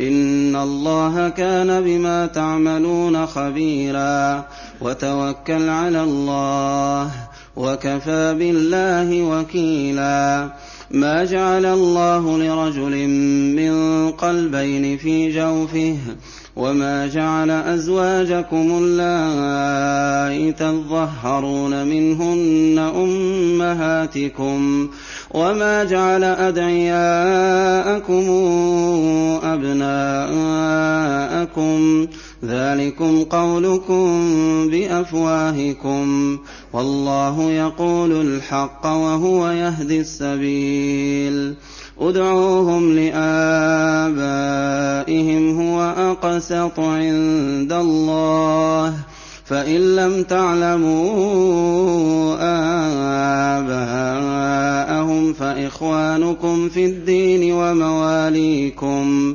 إن الله كان بما تعملون خبيرا وتوكل على الله وكفى بالله وكيلا ما جعل الله لرجل من قلبين في جوفه وما جعل أزواجكم اللائي تظهرون منهن أمهاتكم وما جعل أدعياءكم أبناءكم ذلكم قولكم بأفواهكم والله يقول الحق وهو يهدي السبيل ادعوهم لآبائهم هو أقسط عند الله. فإن لم تعلموا آباءهم فإخوانكم في الدين ومواليكم.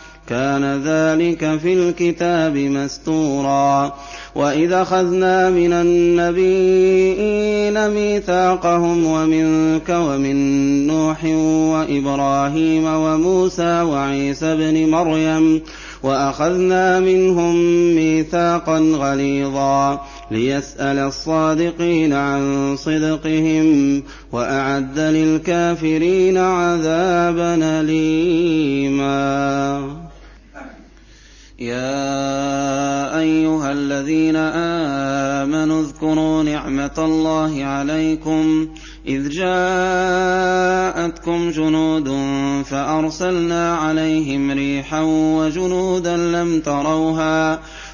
كان ذلك في الكتاب مستورا. وإذا أخذنا من النبيين ميثاقهم ومنك ومن نوح وإبراهيم وموسى وعيسى ابن مريم وأخذنا منهم ميثاقا غليظا ليسأل الصادقين عن صدقهم وأعد للكافرين عذابا أليما. يا أيها الذين آمنوا اذكروا نعمة الله عليكم إذ جاءتكم جنود فأرسلنا عليهم ريحا وجنودا لم تروها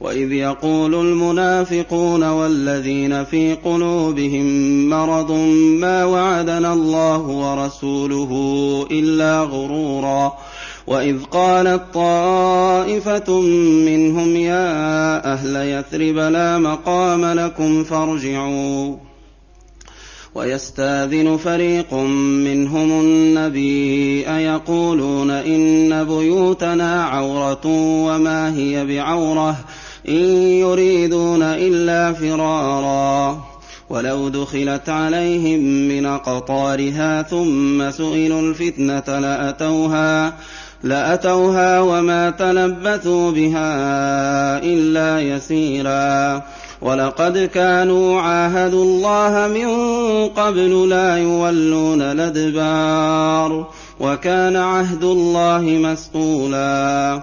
وإذ يقول المنافقون والذين في قلوبهم مرض ما وعدنا الله ورسوله إلا غرورا وإذ قالت طائفة منهم يا أهل يثرب لا مقام لكم فارجعوا ويستاذن فريق منهم النبي أيقولون إن بيوتنا عورة وما هي بعورة إن يريدون إلا فرارا ولو دخلت عليهم من أقطارها ثم سئلوا الفتنة لأتوها لأتوها وما تلبثوا بها إلا يسيرا. ولقد كانوا عاهدوا الله من قبل لا يولون الأدبار وكان عهد الله مسئولا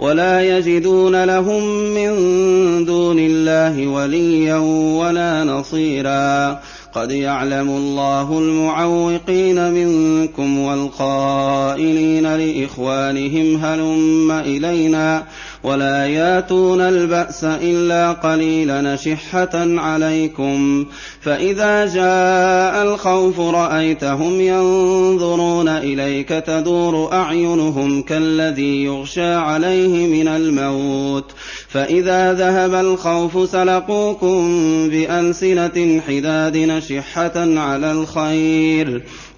ولا يجدون لهم من دون الله وليا ولا نصيرا. قد يعلم الله المعوقين منكم والقائلين لإخوانهم هلم إلينا. ولا ياتون الباس الا قليلا نشحه عليكم فاذا جاء الخوف رايتهم ينظرون اليك تدور اعينهم كالذي يغشى عليه من الموت فاذا ذهب الخوف سلقوكم بالسنه حداد نشحه على الخير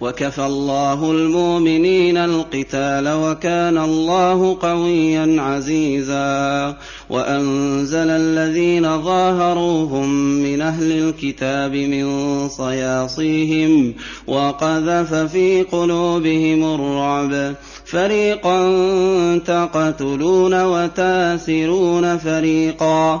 وكفى الله المؤمنين القتال وكان الله قويا عزيزا. وأنزل الذين ظاهروهم من أهل الكتاب من صياصيهم وقذف في قلوبهم الرعب. فريقا تقتلون وتاسرون فريقا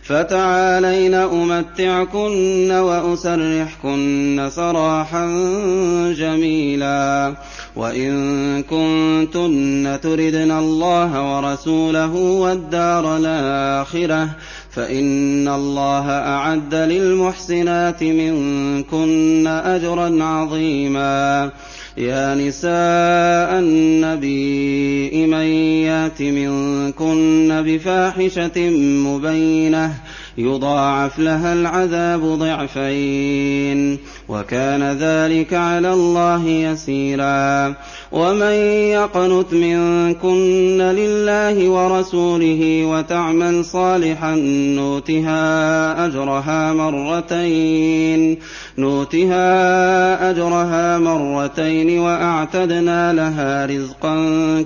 فتعالين أمتعكن وأسرحكن سراحا جميلا. وإن كنتن تردن الله ورسوله والدار الآخرة فإن الله أعد للمحسنات منكن أجرا عظيما. يا نساء النبي من يأت منكن بفاحشة مبينة يضاعف لها العذاب ضعفين. وكان ذلك على الله يسيرا. ومن يقنت منكن لله ورسوله وتعمل صالحا نوتها أجرها مرتين نوتها أجرها مرتين وأعتدنا لها رزقا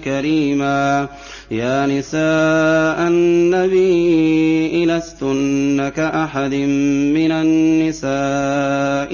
كريما. يا نساء النبي لستن كأحد من النساء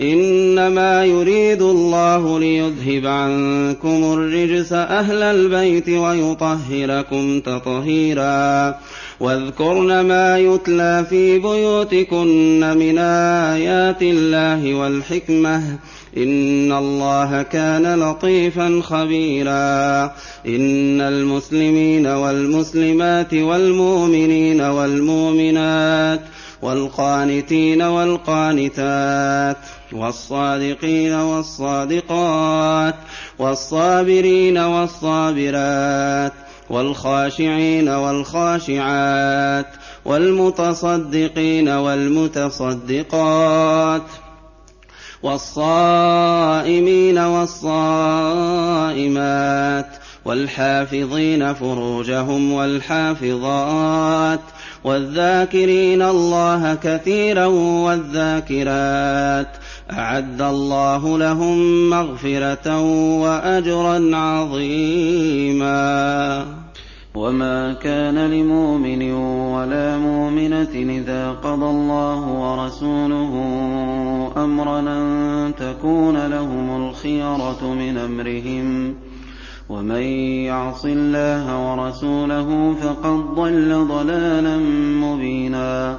إنما يريد الله ليذهب عنكم الرجس أهل البيت ويطهركم تطهيرا. واذكرن ما يتلى في بيوتكن من آيات الله والحكمة. إن الله كان لطيفا خبيرا. إن المسلمين والمسلمات والمؤمنين والمؤمنات والقانتين والقانتات. والصادقين والصادقات والصابرين والصابرات والخاشعين والخاشعات والمتصدقين والمتصدقات والصائمين والصائمات والحافظين فروجهم والحافظات والذاكرين الله كثيرا والذاكرات أعد الله لهم مغفرة وأجرا عظيما. وما كان لمؤمن ولا مؤمنة إذا قضى الله ورسوله أمرا أن تكون لهم الخيرة من أمرهم. ومن يعص الله ورسوله فقد ضل ضلالا مبينا.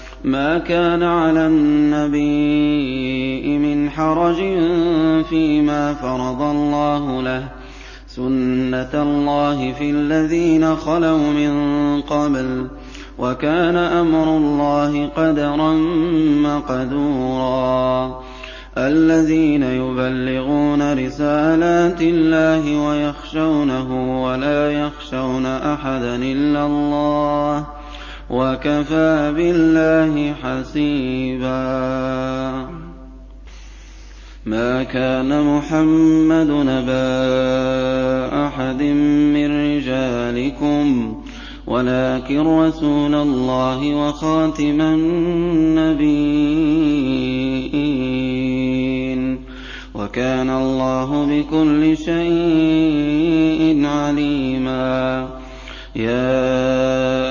ما كان على النبي من حرج فيما فرض الله له. سنة الله في الذين خلوا من قبل وكان أمر الله قدرا مقدورا. الذين يبلغون رسالات الله ويخشونه ولا يخشون أحدا إلا الله. وكفى بالله حسيبا. ما كان محمد نبا أحد من رجالكم ولكن رسول الله وخاتم النبيين. وكان الله بكل شيء عليما. يا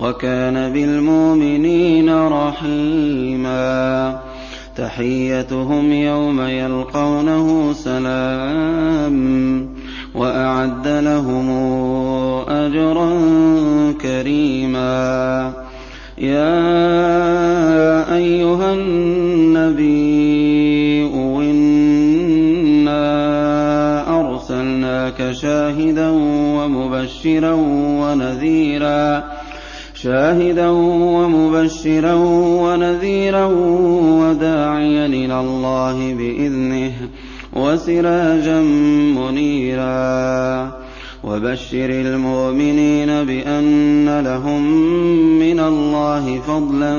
وكان بالمؤمنين رحيما. تحيتهم يوم يلقونه سلام وأعد لهم أجرا كريما. يا أيها النبي إنا أرسلناك شاهدا ومبشرا ونذيرا. شاهدا ومبشرا ونذيرا وداعيا إلى الله بإذنه وسراجا منيرا. وبشر المؤمنين بأن لهم من الله فضلا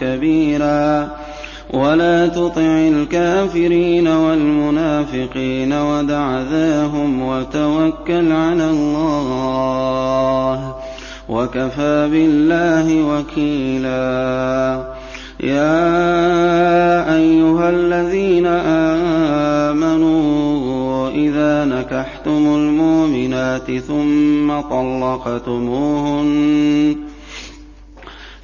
كبيرا. ولا تطع الكافرين والمنافقين ودع ذاهم وتوكل على الله. وكفى بالله وكيلا. يا أيها الذين آمنوا إذا نكحتم المؤمنات ثم طلقتموهن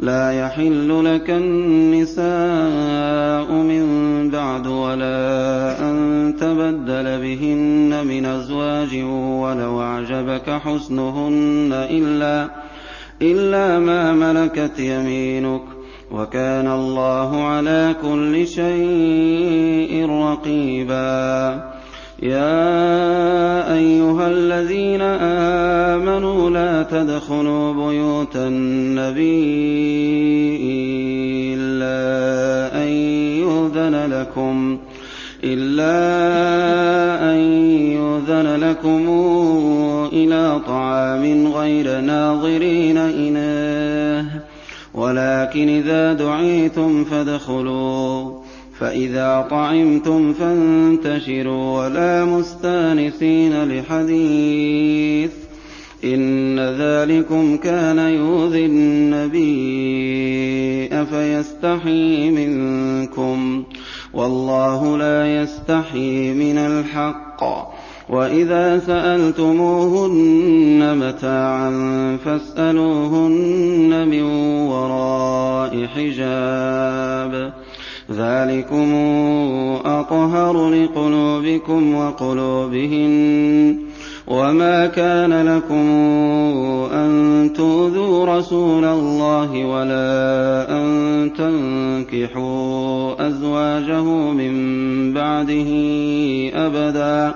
لا يحل لك النساء من بعد ولا أن تبدل بهن من أزواج ولو أعجبك حسنهن إلا إلا ما ملكت يمينك. وكان الله على كل شيء رقيبا. يا أيها الذين آمنوا لا تدخلوا بيوت النبي إلا أن يؤذن لكم إلا أن يؤذن لكم إلى طعام غير ناظرين إناه ولكن إذا دعيتم فادخلوا. فإذا طعمتم فانتشروا ولا مستانسين لحديث إن ذلكم كان يؤذي النبي أفيستحي منكم والله لا يستحي من الحق وإذا سألتموهن متاعا فاسألوهن من وراء حجاب ذلكم أطهر لقلوبكم وقلوبهن وما كان لكم أن تؤذوا رسول الله ولا أن تنكحوا أزواجه من بعده أبدا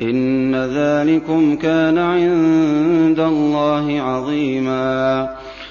إن ذلكم كان عند الله عظيما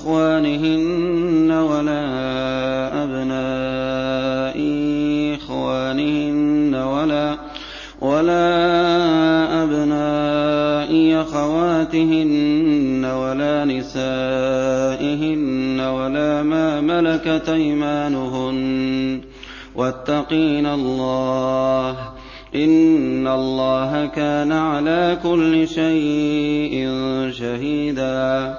إخوانهن ولا أبناء إخوانهن ولا ولا أبناء أخواتهن ولا نسائهن ولا ما ملكت أيمانهن واتقين الله إن الله كان على كل شيء شهيدا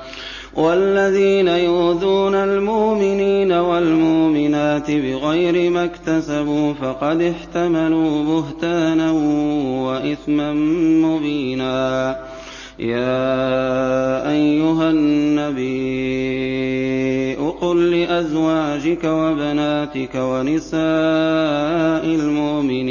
وَالَّذِينَ يُؤْذُونَ الْمُؤْمِنِينَ وَالْمُؤْمِنَاتِ بِغَيْرِ مَا اكْتَسَبُوا فَقَدِ احْتَمَلُوا بُهْتَانًا وَإِثْمًا مُّبِينًا. يَا أَيُّهَا النَّبِيُّ قُل لِّأَزْوَاجِكَ وَبَنَاتِكَ وَنِسَاءِ الْمُؤْمِنِينَ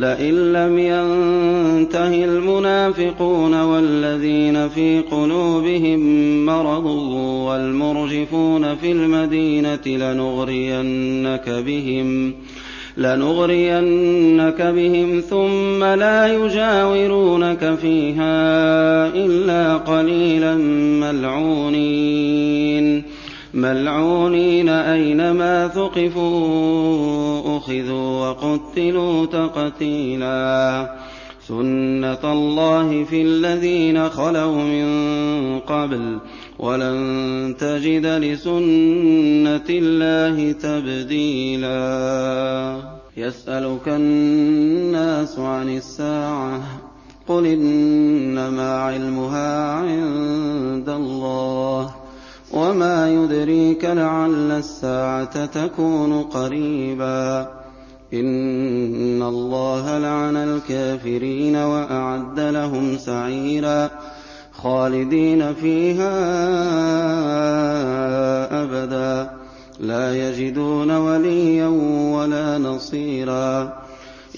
لئن لم ينته المنافقون والذين في قلوبهم مرض والمرجفون في المدينة لنغرينك بهم ثم لا يجاورونك فيها إلا قليلا ملعونين. مَّلْعُونِينَ أَيْنَمَا ثُقِفُوا أُخِذُوا وَقُتِّلُوا تَقْتِيلًا. سُنَّةَ اللَّهِ فِي الَّذِينَ خَلَوْا مِن قَبْلُ ۖ وَلَن تَجِدَ لِسُنَّةِ اللَّهِ تَبْدِيلًا. يَسْأَلُكَ النَّاسُ عَنِ السَّاعَةِ ۖ قُلْ إِنَّمَا عِلْمُهَا عِندَ اللَّهِ. وَمَا يُدْرِيكَ لَعَلَّ السَّاعَةَ تَكُونُ قَرِيبًا إِنَّ اللَّهَ لَعَنَ الْكَافِرِينَ وَأَعَدَّ لَهُمْ سَعِيرًا خَالِدِينَ فِيهَا أَبَدًا لَّا يَجِدُونَ وَلِيًّا وَلَا نَصِيرًا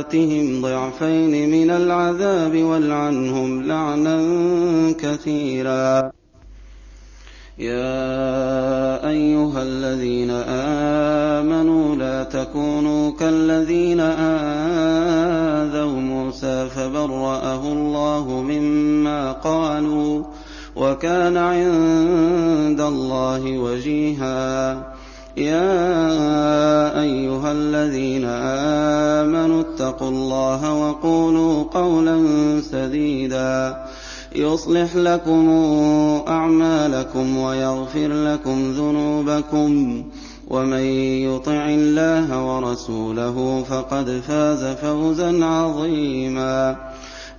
آتِهِمْ ضِعْفَيْنِ مِنَ الْعَذَابِ وَالْعَنْهُمْ لَعْنًا كَثِيرًا. يَا أَيُّهَا الَّذِينَ آمَنُوا لَا تَكُونُوا كَالَّذِينَ آذَوْا مُوسَىٰ فَبَرَّأَهُ اللَّهُ مِمَّا قَالُوا ۚ وَكَانَ عِندَ اللَّهِ وَجِيهًا. يَا أَيُّهَا الَّذِينَ آمَنُوا اتَّقُوا اللَّهَ وَقُولُوا قَوْلًا سَدِيدًا. يُصْلِحْ لَكُمْ أَعْمَالَكُمْ وَيَغْفِرْ لَكُمْ ذُنُوبَكُمْ ۗ. وَمَن يُطِعِ اللَّهَ وَرَسُولَهُ فَقَدْ فَازَ فَوْزًا عَظِيمًا.